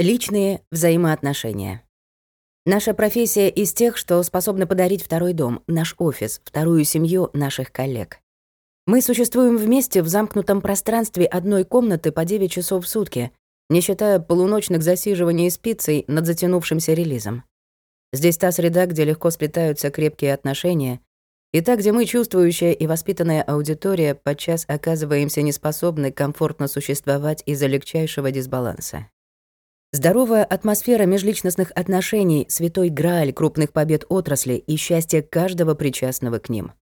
Личные взаимоотношения. Наша профессия из тех, что способна подарить второй дом, наш офис, вторую семью наших коллег. Мы существуем вместе в замкнутом пространстве одной комнаты по 9 часов в сутки, не считая полуночных засиживаний с пиццей над затянувшимся релизом. Здесь та среда, где легко сплетаются крепкие отношения, и та, где мы, чувствующая и воспитанная аудитория, подчас оказываемся неспособны комфортно существовать из-за легчайшего дисбаланса. Здоровая атмосфера межличностных отношений — святой грааль крупных побед отрасли и счастье каждого причастного к ним.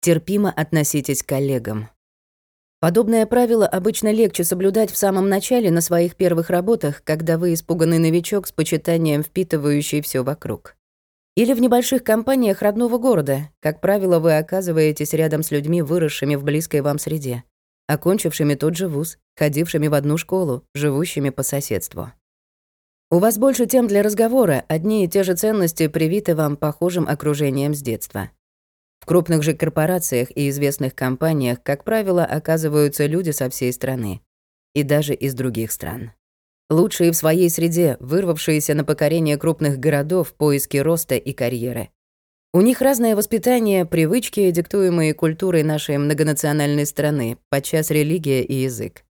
Терпимо относитесь к коллегам. Подобное правило обычно легче соблюдать в самом начале на своих первых работах, когда вы испуганный новичок с почитанием впитывающий все вокруг. Или в небольших компаниях родного города, как правило, вы оказываетесь рядом с людьми, выросшими в близкой вам среде окончившими тот же вуз, ходившими в одну школу, живущими по соседству. У вас больше тем для разговора, одни и те же ценности привиты вам похожим окружением с детства. В крупных же корпорациях и известных компаниях, как правило, оказываются люди со всей страны. И даже из других стран. Лучшие в своей среде, вырвавшиеся на покорение крупных городов в поиске роста и карьеры. У них разное воспитание, привычки, диктуемые культурой нашей многонациональной страны, подчас религия и язык.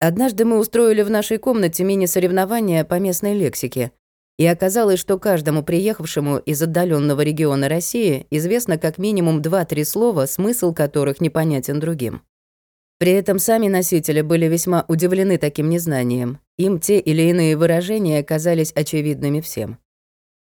Однажды мы устроили в нашей комнате мини-соревнования по местной лексике, и оказалось, что каждому приехавшему из отдаленного региона России известно как минимум 2-3 слова, смысл которых непонятен другим. При этом сами носители были весьма удивлены таким незнанием. Им те или иные выражения казались очевидными всем.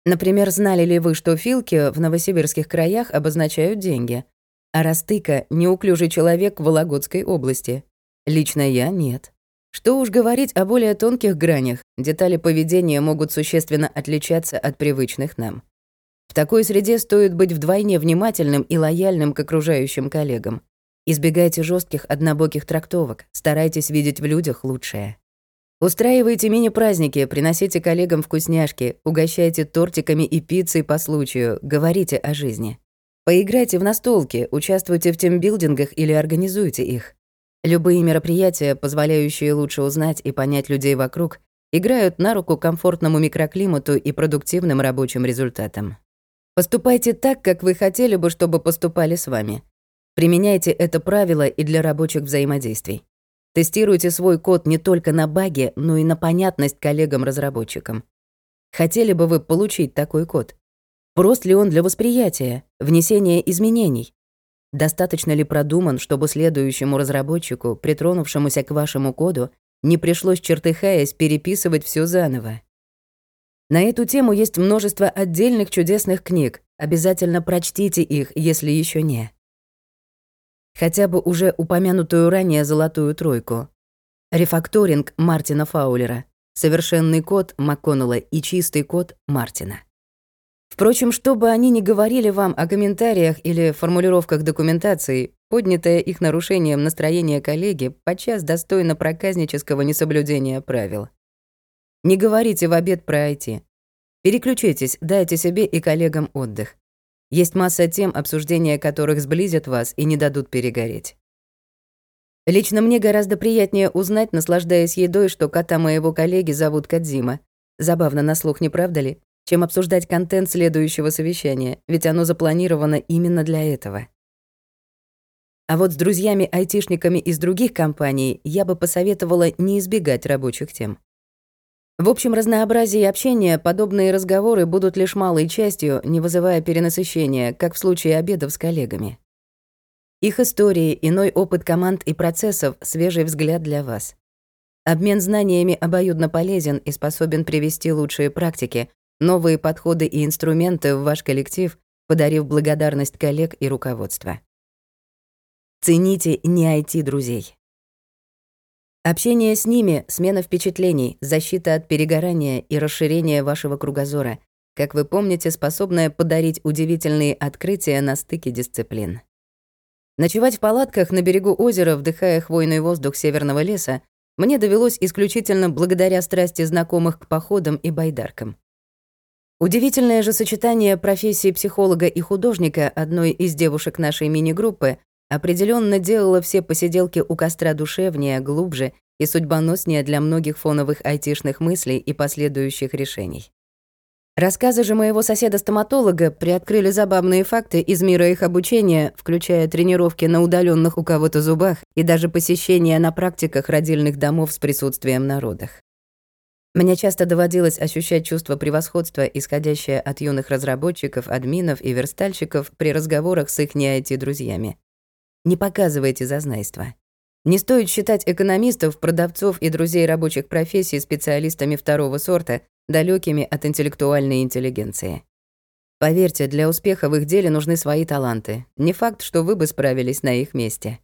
Например, знали ли вы, что филки в новосибирских краях обозначают деньги, а растыка — неуклюжий человек в Вологодской области? Лично я — нет. Что уж говорить о более тонких гранях, детали поведения могут существенно отличаться от привычных нам. В такой среде стоит быть вдвойне внимательным и лояльным к окружающим коллегам. Избегайте жестких однобоких трактовок, старайтесь видеть в людях лучшее. Устраивайте мини-праздники, приносите коллегам вкусняшки, угощайте тортиками и пиццей по случаю, говорите о жизни. Поиграйте в настолки, участвуйте в тимбилдингах или организуйте их. Любые мероприятия, позволяющие лучше узнать и понять людей вокруг, играют на руку комфортному микроклимату и продуктивным рабочим результатам. Поступайте так, как вы хотели бы, чтобы поступали с вами. Применяйте это правило и для рабочих взаимодействий. Тестируйте свой код не только на баги, но и на понятность коллегам-разработчикам. Хотели бы вы получить такой код? Прост ли он для восприятия, внесения изменений? Достаточно ли продуман, чтобы следующему разработчику, притронувшемуся к вашему коду, не пришлось, чертыхаясь, переписывать все заново? На эту тему есть множество отдельных чудесных книг. Обязательно прочтите их, если еще не хотя бы уже упомянутую ранее золотую тройку. Рефакторинг Мартина Фаулера, совершенный код МакКоннелла и чистый код Мартина. Впрочем, что бы они ни говорили вам о комментариях или формулировках документации, поднятое их нарушением настроения коллеги подчас достойно проказнического несоблюдения правил. Не говорите в обед про IT. Переключитесь, дайте себе и коллегам отдых. Есть масса тем, обсуждения которых сблизят вас и не дадут перегореть. Лично мне гораздо приятнее узнать, наслаждаясь едой, что кота моего коллеги зовут Кадзима. Забавно на слух, не правда ли? Чем обсуждать контент следующего совещания, ведь оно запланировано именно для этого. А вот с друзьями-айтишниками из других компаний я бы посоветовала не избегать рабочих тем. В общем разнообразии общения подобные разговоры будут лишь малой частью, не вызывая перенасыщения, как в случае обедов с коллегами. Их истории, иной опыт команд и процессов, свежий взгляд для вас. Обмен знаниями обоюдно полезен и способен привести лучшие практики, новые подходы и инструменты в ваш коллектив, подарив благодарность коллег и руководства. Цените не IT-друзей. Общение с ними, смена впечатлений, защита от перегорания и расширение вашего кругозора, как вы помните, способное подарить удивительные открытия на стыке дисциплин. Ночевать в палатках на берегу озера, вдыхая хвойный воздух северного леса, мне довелось исключительно благодаря страсти знакомых к походам и байдаркам. Удивительное же сочетание профессии психолога и художника одной из девушек нашей мини-группы определенно делала все посиделки у костра душевнее, глубже и судьбоноснее для многих фоновых айтишных мыслей и последующих решений. Рассказы же моего соседа-стоматолога приоткрыли забавные факты из мира их обучения, включая тренировки на удаленных у кого-то зубах и даже посещение на практиках родильных домов с присутствием на родах. Мне часто доводилось ощущать чувство превосходства, исходящее от юных разработчиков, админов и верстальщиков при разговорах с их не IT-друзьями. Не показывайте зазнайство. Не стоит считать экономистов, продавцов и друзей рабочих профессий специалистами второго сорта, далекими от интеллектуальной интеллигенции. Поверьте, для успеха в их деле нужны свои таланты. Не факт, что вы бы справились на их месте.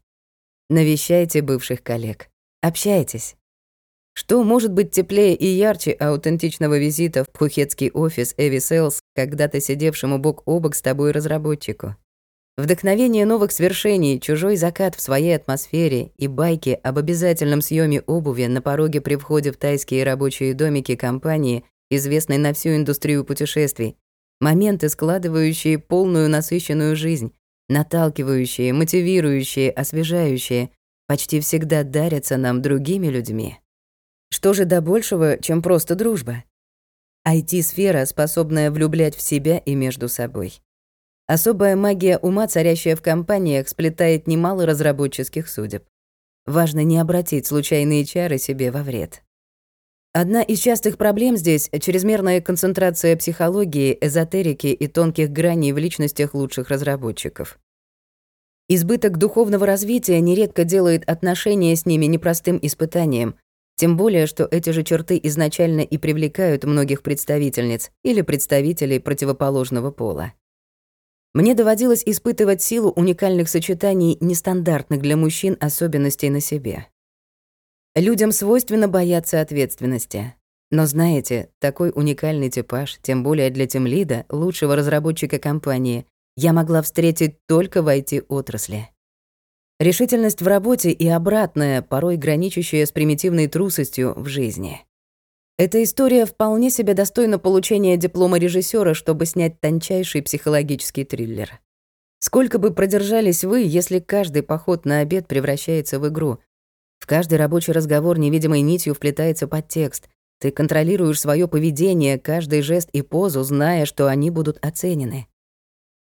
Навещайте бывших коллег. Общайтесь. Что может быть теплее и ярче аутентичного визита в пхухетский офис Эви Селс, когда-то сидевшему бок о бок с тобой разработчику? Вдохновение новых свершений, чужой закат в своей атмосфере и байки об обязательном съеме обуви на пороге при входе в тайские рабочие домики компании, известной на всю индустрию путешествий. Моменты, складывающие полную насыщенную жизнь, наталкивающие, мотивирующие, освежающие, почти всегда дарятся нам другими людьми. Что же до большего, чем просто дружба? IT-сфера, способная влюблять в себя и между собой. Особая магия ума, царящая в компаниях, сплетает немало разработческих судеб. Важно не обратить случайные чары себе во вред. Одна из частых проблем здесь — чрезмерная концентрация психологии, эзотерики и тонких граней в личностях лучших разработчиков. Избыток духовного развития нередко делает отношения с ними непростым испытанием, тем более, что эти же черты изначально и привлекают многих представительниц или представителей противоположного пола. Мне доводилось испытывать силу уникальных сочетаний нестандартных для мужчин особенностей на себе. Людям свойственно бояться ответственности. Но знаете, такой уникальный типаж, тем более для тимлида, лучшего разработчика компании, я могла встретить только в IT-отрасли. Решительность в работе и обратная, порой граничащая с примитивной трусостью в жизни. Эта история вполне себе достойна получения диплома режиссера, чтобы снять тончайший психологический триллер. Сколько бы продержались вы, если каждый поход на обед превращается в игру? В каждый рабочий разговор невидимой нитью вплетается подтекст. Ты контролируешь свое поведение, каждый жест и позу, зная, что они будут оценены.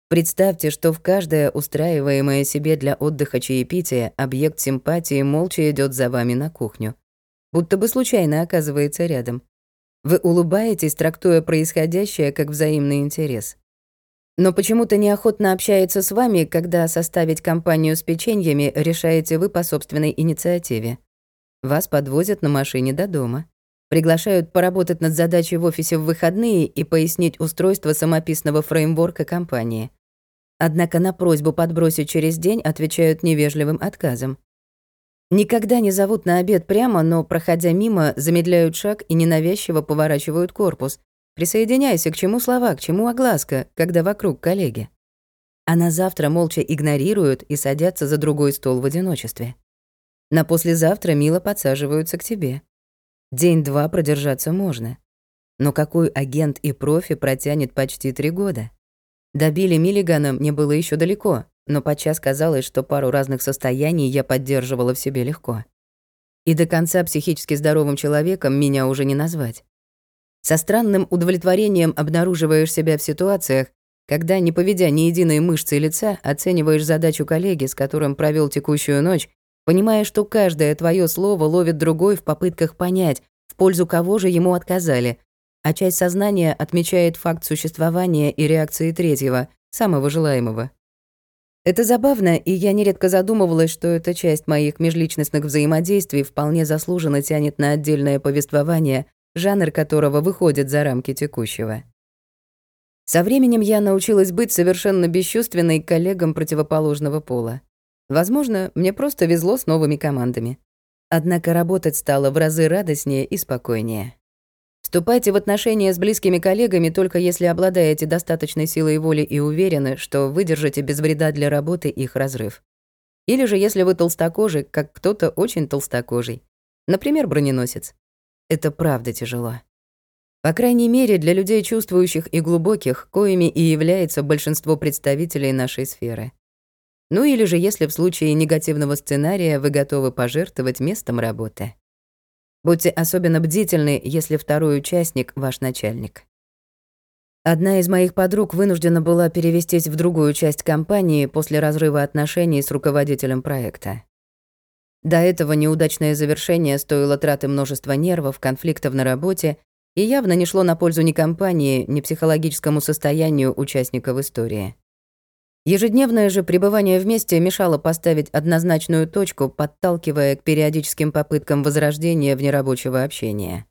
Представьте, что в каждое устраиваемое себе для отдыха чаепитие объект симпатии молча идет за вами на кухню будто бы случайно оказывается рядом. Вы улыбаетесь, трактуя происходящее как взаимный интерес. Но почему-то неохотно общается с вами, когда составить компанию с печеньями решаете вы по собственной инициативе. Вас подвозят на машине до дома. Приглашают поработать над задачей в офисе в выходные и пояснить устройство самописного фреймворка компании. Однако на просьбу подбросить через день отвечают невежливым отказом. Никогда не зовут на обед прямо, но, проходя мимо, замедляют шаг и ненавязчиво поворачивают корпус. Присоединяйся, к чему слова, к чему огласка, когда вокруг коллеги. А на завтра молча игнорируют и садятся за другой стол в одиночестве. На послезавтра мило подсаживаются к тебе. День-два продержаться можно. Но какой агент и профи протянет почти три года? До Билли Миллигана мне было еще далеко, но подчас казалось, что пару разных состояний я поддерживала в себе легко. И до конца психически здоровым человеком меня уже не назвать. Со странным удовлетворением обнаруживаешь себя в ситуациях, когда, не поведя ни единой мышцы лица, оцениваешь задачу коллеги, с которым провел текущую ночь, понимая, что каждое твое слово ловит другой в попытках понять, в пользу кого же ему отказали, а часть сознания отмечает факт существования и реакции третьего, самого желаемого. Это забавно, и я нередко задумывалась, что эта часть моих межличностных взаимодействий вполне заслуженно тянет на отдельное повествование, жанр которого выходит за рамки текущего. Со временем я научилась быть совершенно бесчувственной коллегам противоположного пола. Возможно, мне просто везло с новыми командами. Однако работать стало в разы радостнее и спокойнее. Вступайте в отношения с близкими коллегами только если обладаете достаточной силой воли и уверены, что выдержите без вреда для работы их разрыв. Или же если вы толстокожий, как кто-то очень толстокожий. Например, броненосец. Это правда тяжело. По крайней мере, для людей чувствующих и глубоких, коими и является большинство представителей нашей сферы. Ну или же если в случае негативного сценария вы готовы пожертвовать местом работы. Будьте особенно бдительны, если второй участник — ваш начальник. Одна из моих подруг вынуждена была перевестись в другую часть компании после разрыва отношений с руководителем проекта. До этого неудачное завершение стоило траты множества нервов, конфликтов на работе и явно не шло на пользу ни компании, ни психологическому состоянию участников истории. Ежедневное же пребывание вместе мешало поставить однозначную точку, подталкивая к периодическим попыткам возрождения внерабочего общения.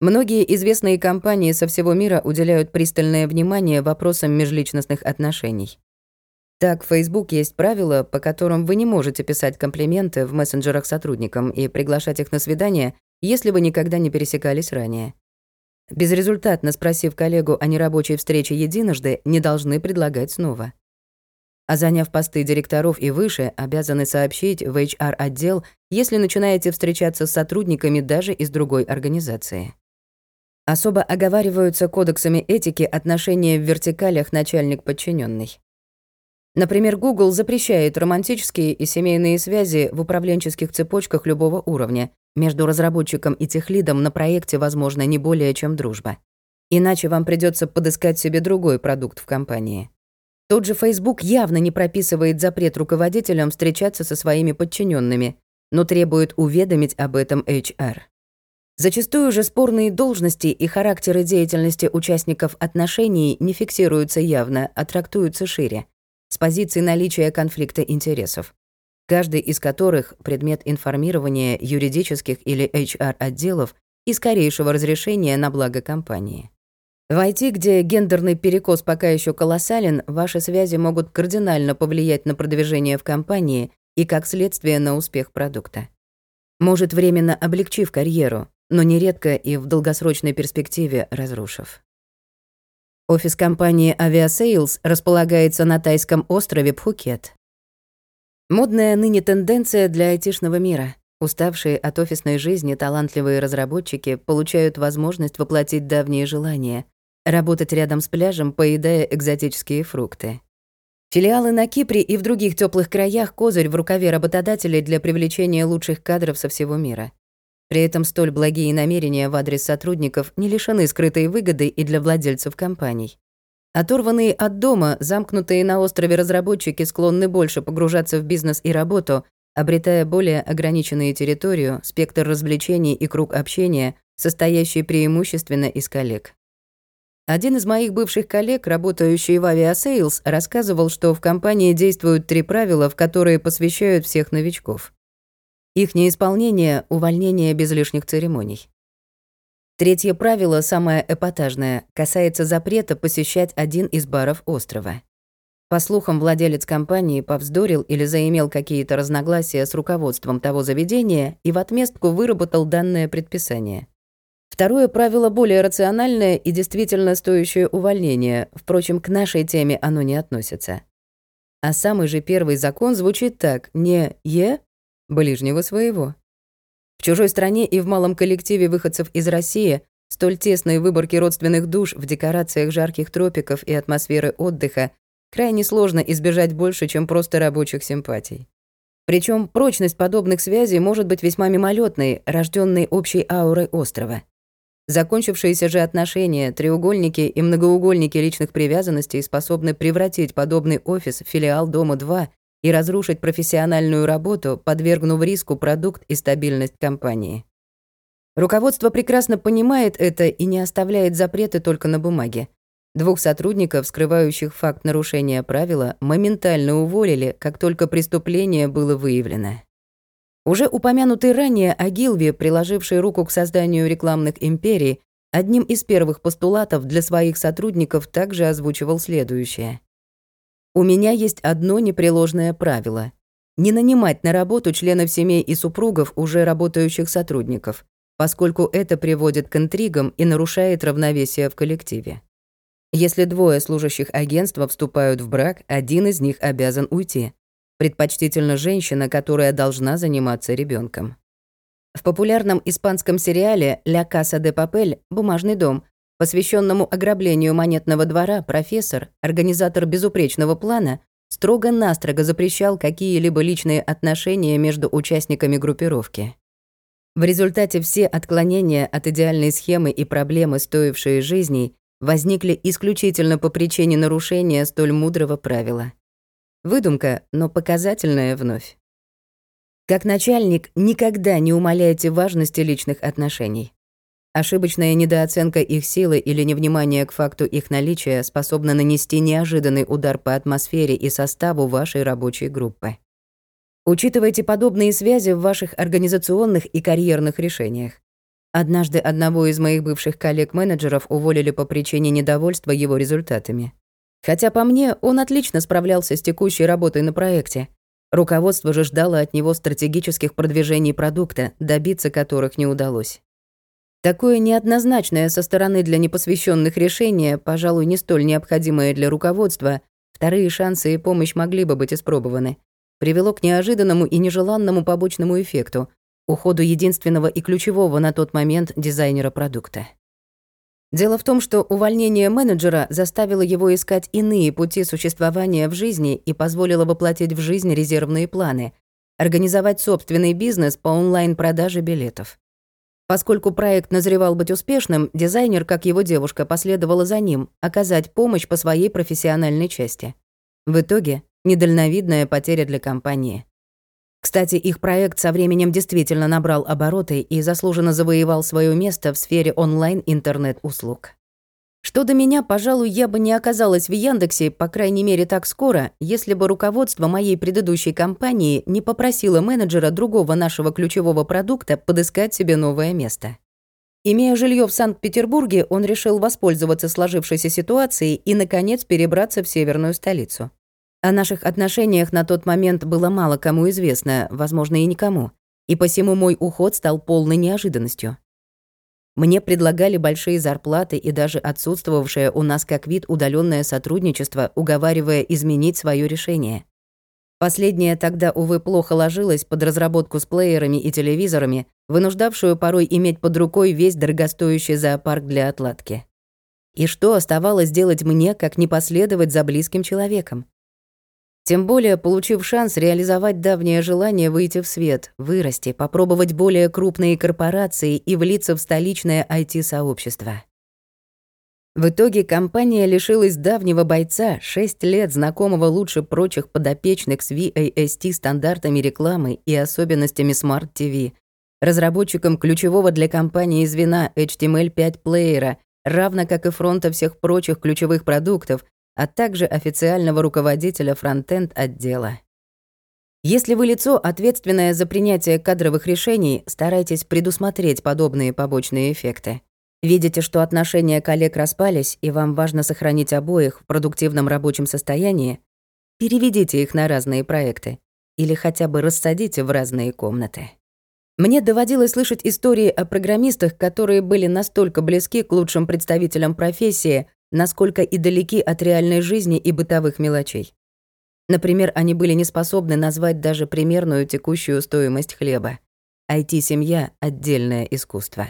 Многие известные компании со всего мира уделяют пристальное внимание вопросам межличностных отношений. Так, в Facebook есть правило, по которым вы не можете писать комплименты в мессенджерах сотрудникам и приглашать их на свидание, если вы никогда не пересекались ранее. Безрезультатно спросив коллегу о нерабочей встрече единожды, не должны предлагать снова. А заняв посты директоров и выше, обязаны сообщить в HR-отдел, если начинаете встречаться с сотрудниками даже из другой организации. Особо оговариваются кодексами этики отношения в вертикалях начальник подчиненный. Например, Google запрещает романтические и семейные связи в управленческих цепочках любого уровня. Между разработчиком и техлидом на проекте возможно не более чем дружба. Иначе вам придется подыскать себе другой продукт в компании. Тот же Facebook явно не прописывает запрет руководителям встречаться со своими подчиненными, но требует уведомить об этом HR. Зачастую же спорные должности и характеры деятельности участников отношений не фиксируются явно, а трактуются шире, с позиции наличия конфликта интересов, каждый из которых предмет информирования юридических или HR-отделов и скорейшего разрешения на благо компании. В IT, где гендерный перекос пока еще колоссален, ваши связи могут кардинально повлиять на продвижение в компании и, как следствие, на успех продукта. Может, временно облегчив карьеру, но нередко и в долгосрочной перспективе разрушив. Офис компании Aviasales располагается на тайском острове Пхукет. Модная ныне тенденция для айтишного мира. Уставшие от офисной жизни талантливые разработчики получают возможность воплотить давние желания — работать рядом с пляжем, поедая экзотические фрукты. Филиалы на Кипре и в других теплых краях — козырь в рукаве работодателей для привлечения лучших кадров со всего мира. При этом столь благие намерения в адрес сотрудников не лишены скрытой выгоды и для владельцев компаний. Оторванные от дома, замкнутые на острове разработчики склонны больше погружаться в бизнес и работу, обретая более ограниченную территорию, спектр развлечений и круг общения, состоящий преимущественно из коллег. Один из моих бывших коллег, работающий в Aviasales, рассказывал, что в компании действуют три правила, в которые посвящают всех новичков. Их неисполнение — увольнение без лишних церемоний. Третье правило, самое эпатажное, касается запрета посещать один из баров острова. По слухам, владелец компании повздорил или заимел какие-то разногласия с руководством того заведения и в отместку выработал данное предписание. Второе правило более рациональное и действительно стоящее увольнения, впрочем, к нашей теме оно не относится. А самый же первый закон звучит так: не «е», ближнего своего. В чужой стране и в малом коллективе выходцев из России столь тесной выборки родственных душ в декорациях жарких тропиков и атмосферы отдыха крайне сложно избежать больше, чем просто рабочих симпатий. Причем прочность подобных связей может быть весьма мимолетной, рожденной общей аурой острова. Закончившиеся же отношения, треугольники и многоугольники личных привязанностей способны превратить подобный офис в филиал Дома-2 и разрушить профессиональную работу, подвергнув риску продукт и стабильность компании. Руководство прекрасно понимает это и не оставляет запреты только на бумаге. Двух сотрудников, скрывающих факт нарушения правила, моментально уволили, как только преступление было выявлено. Уже упомянутый ранее Агилви, приложивший руку к созданию рекламных империй, одним из первых постулатов для своих сотрудников также озвучивал следующее. У меня есть одно непреложное правило — не нанимать на работу членов семей и супругов уже работающих сотрудников, поскольку это приводит к интригам и нарушает равновесие в коллективе. Если двое служащих агентства вступают в брак, один из них обязан уйти. Предпочтительно женщина, которая должна заниматься ребенком. В популярном испанском сериале «Ля Каса де Папель» «Бумажный дом» посвященному ограблению монетного двора, профессор, организатор безупречного плана, строго-настрого запрещал какие-либо личные отношения между участниками группировки. В результате все отклонения от идеальной схемы и проблемы, стоившие жизней, возникли исключительно по причине нарушения столь мудрого правила. Выдумка, но показательная вновь. Как начальник, никогда не умаляйте важности личных отношений. Ошибочная недооценка их силы или невнимание к факту их наличия способна нанести неожиданный удар по атмосфере и составу вашей рабочей группы. Учитывайте подобные связи в ваших организационных и карьерных решениях. Однажды одного из моих бывших коллег-менеджеров уволили по причине недовольства его результатами. Хотя по мне, он отлично справлялся с текущей работой на проекте. Руководство же ждало от него стратегических продвижений продукта, добиться которых не удалось. Такое неоднозначное со стороны для непосвященных решение, пожалуй, не столь необходимое для руководства, вторые шансы и помощь могли бы быть испробованы, привело к неожиданному и нежеланному побочному эффекту — уходу единственного и ключевого на тот момент дизайнера продукта. Дело в том, что увольнение менеджера заставило его искать иные пути существования в жизни и позволило воплотить в жизнь резервные планы, организовать собственный бизнес по онлайн-продаже билетов. Поскольку проект назревал быть успешным, дизайнер, как его девушка, последовала за ним, оказать помощь по своей профессиональной части. В итоге недальновидная потеря для компании. Кстати, их проект со временем действительно набрал обороты и заслуженно завоевал свое место в сфере онлайн-интернет-услуг. Что до меня, пожалуй, я бы не оказалась в Яндексе, по крайней мере, так скоро, если бы руководство моей предыдущей компании не попросило менеджера другого нашего ключевого продукта подыскать себе новое место. Имея жилье в Санкт-Петербурге, он решил воспользоваться сложившейся ситуацией и, наконец, перебраться в северную столицу. О наших отношениях на тот момент было мало кому известно, возможно, и никому, и посему мой уход стал полной неожиданностью. Мне предлагали большие зарплаты и даже отсутствовавшее у нас как вид удаленное сотрудничество, уговаривая изменить свое решение. Последнее тогда, увы, плохо ложилось под разработку с плеерами и телевизорами, вынуждавшую порой иметь под рукой весь дорогостоящий зоопарк для отладки. И что оставалось делать мне, как не последовать за близким человеком? Тем более, получив шанс реализовать давнее желание выйти в свет, вырасти, попробовать более крупные корпорации и влиться в столичное IT-сообщество. В итоге компания лишилась давнего бойца, 6 лет знакомого лучше прочих подопечных с VAST стандартами рекламы и особенностями Smart TV, разработчиком ключевого для компании звена HTML5 плеера, равно как и фронта всех прочих ключевых продуктов, а также официального руководителя фронтенд отдела. Если вы лицо, ответственное за принятие кадровых решений, старайтесь предусмотреть подобные побочные эффекты. Видите, что отношения коллег распались, и вам важно сохранить обоих в продуктивном рабочем состоянии, переведите их на разные проекты или хотя бы рассадите в разные комнаты. Мне доводилось слышать истории о программистах, которые были настолько близки к лучшим представителям профессии, насколько и далеки от реальной жизни и бытовых мелочей. Например, они были не способны назвать даже примерную текущую стоимость хлеба. IT-семья — отдельное искусство.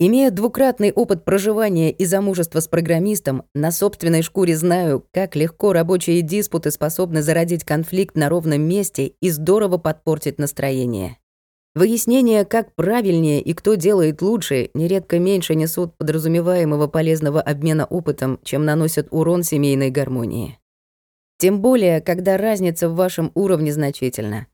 Имея двукратный опыт проживания и замужества с программистом, на собственной шкуре знаю, как легко рабочие диспуты способны зародить конфликт на ровном месте и здорово подпортить настроение. Выяснение, как правильнее и кто делает лучше, нередко меньше несут подразумеваемого полезного обмена опытом, чем наносят урон семейной гармонии. Тем более, когда разница в вашем уровне значительна.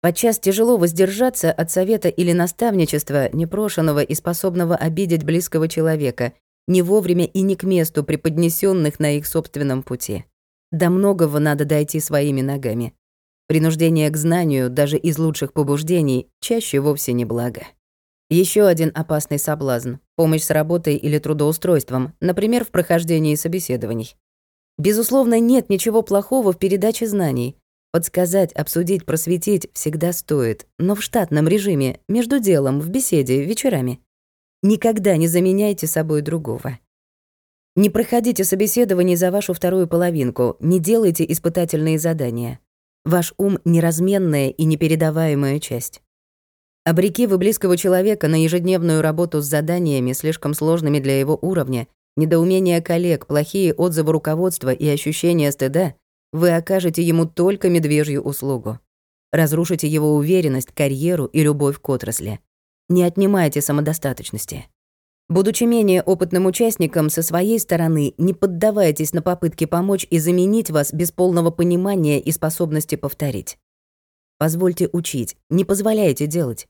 Подчас тяжело воздержаться от совета или наставничества, непрошенного и способного обидеть близкого человека, не вовремя и не к месту преподнесенных на их собственном пути. До многого надо дойти своими ногами. Принуждение к знанию, даже из лучших побуждений, чаще вовсе не благо. Еще один опасный соблазн — помощь с работой или трудоустройством, например, в прохождении собеседований. Безусловно, нет ничего плохого в передаче знаний. Подсказать, обсудить, просветить всегда стоит, но в штатном режиме, между делом, в беседе, вечерами. Никогда не заменяйте собой другого. Не проходите собеседование за вашу вторую половинку, не делайте испытательные задания. Ваш ум — неразменная и непередаваемая часть. Обреки вы близкого человека на ежедневную работу с заданиями, слишком сложными для его уровня, недоумение коллег, плохие отзывы руководства и ощущение стыда, вы окажете ему только медвежью услугу. Разрушите его уверенность, карьеру и любовь к отрасли. Не отнимайте самодостаточности. Будучи менее опытным участником, со своей стороны не поддавайтесь на попытки помочь и заменить вас без полного понимания и способности повторить. Позвольте учить, не позволяйте делать.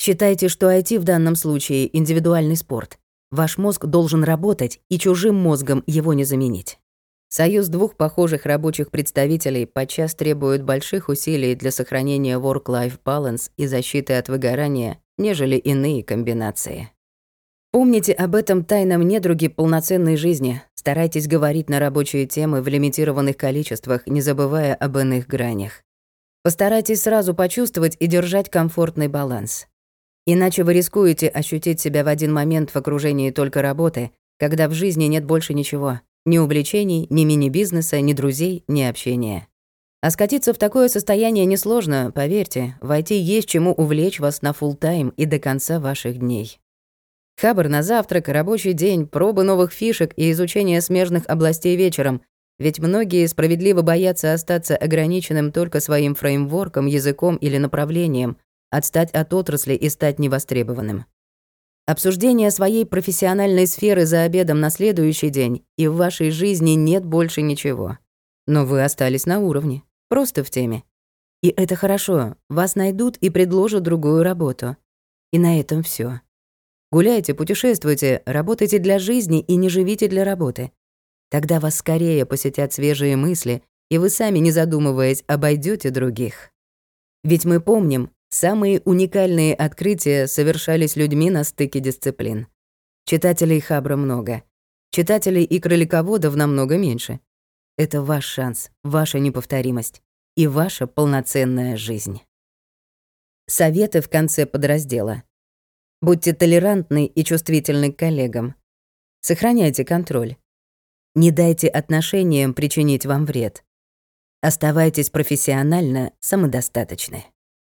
Считайте, что IT в данном случае индивидуальный спорт. Ваш мозг должен работать, и чужим мозгом его не заменить. Союз двух похожих рабочих представителей подчас требует больших усилий для сохранения work-life balance и защиты от выгорания, нежели иные комбинации. Помните об этом тайном недруге полноценной жизни. Старайтесь говорить на рабочие темы в лимитированных количествах, не забывая об иных гранях. Постарайтесь сразу почувствовать и держать комфортный баланс. Иначе вы рискуете ощутить себя в один момент в окружении только работы, когда в жизни нет больше ничего. Ни увлечений, ни мини-бизнеса, ни друзей, ни общения. А скатиться в такое состояние несложно, поверьте, войти есть чему увлечь вас на фулл тайм и до конца ваших дней. Хабр на завтрак, рабочий день, пробы новых фишек и изучение смежных областей вечером, ведь многие справедливо боятся остаться ограниченным только своим фреймворком, языком или направлением, отстать от отрасли и стать невостребованным. Обсуждение своей профессиональной сферы за обедом на следующий день, и в вашей жизни нет больше ничего. Но вы остались на уровне, просто в теме. И это хорошо, вас найдут и предложат другую работу. И на этом все. Гуляйте, путешествуйте, работайте для жизни и не живите для работы. Тогда вас скорее посетят свежие мысли, и вы сами, не задумываясь, обойдете других. Ведь мы помним, Самые уникальные открытия совершались людьми на стыке дисциплин. Читателей Хабра много. Читателей и кролиководов намного меньше. Это ваш шанс, ваша неповторимость и ваша полноценная жизнь. Советы в конце подраздела. Будьте толерантны и чувствительны к коллегам. Сохраняйте контроль. Не дайте отношениям причинить вам вред. Оставайтесь профессионально самодостаточны.